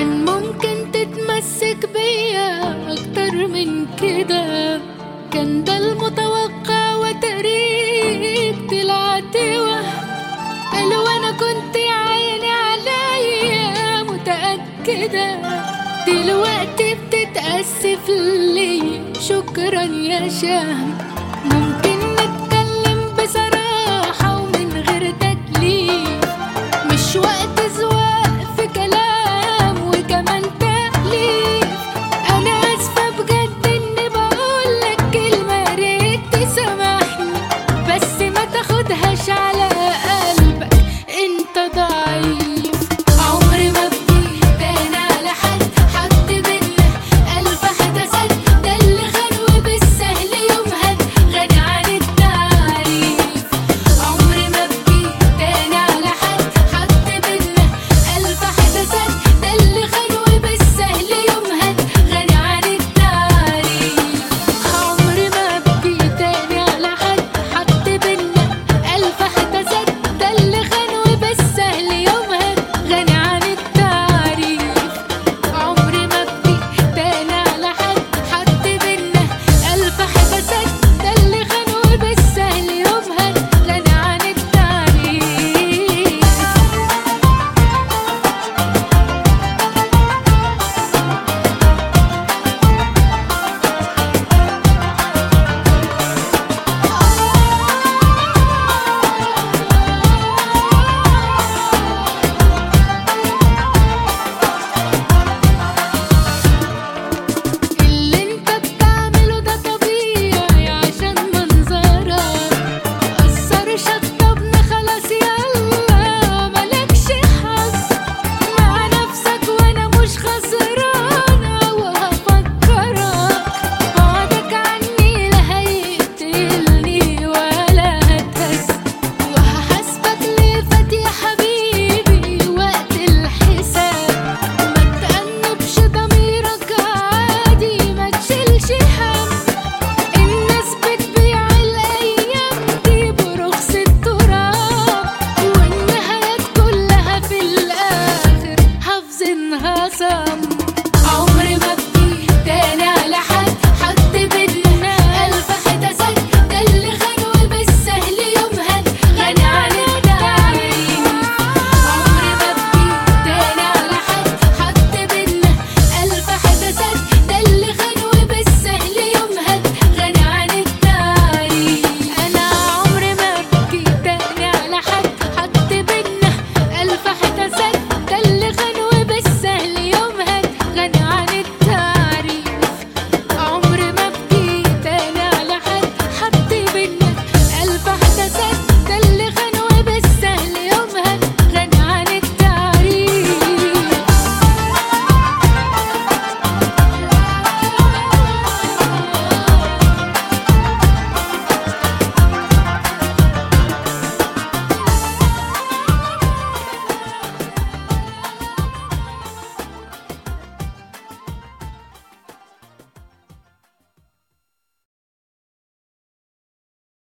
كان ممكن تتمسك بيا أكتر من كده. كان ده المتوقع وتقريب طلعت قالوا أنا كنت عيني عليا متأكدة. دلوقتي بتتأسف لي. شكرا يا شهم ya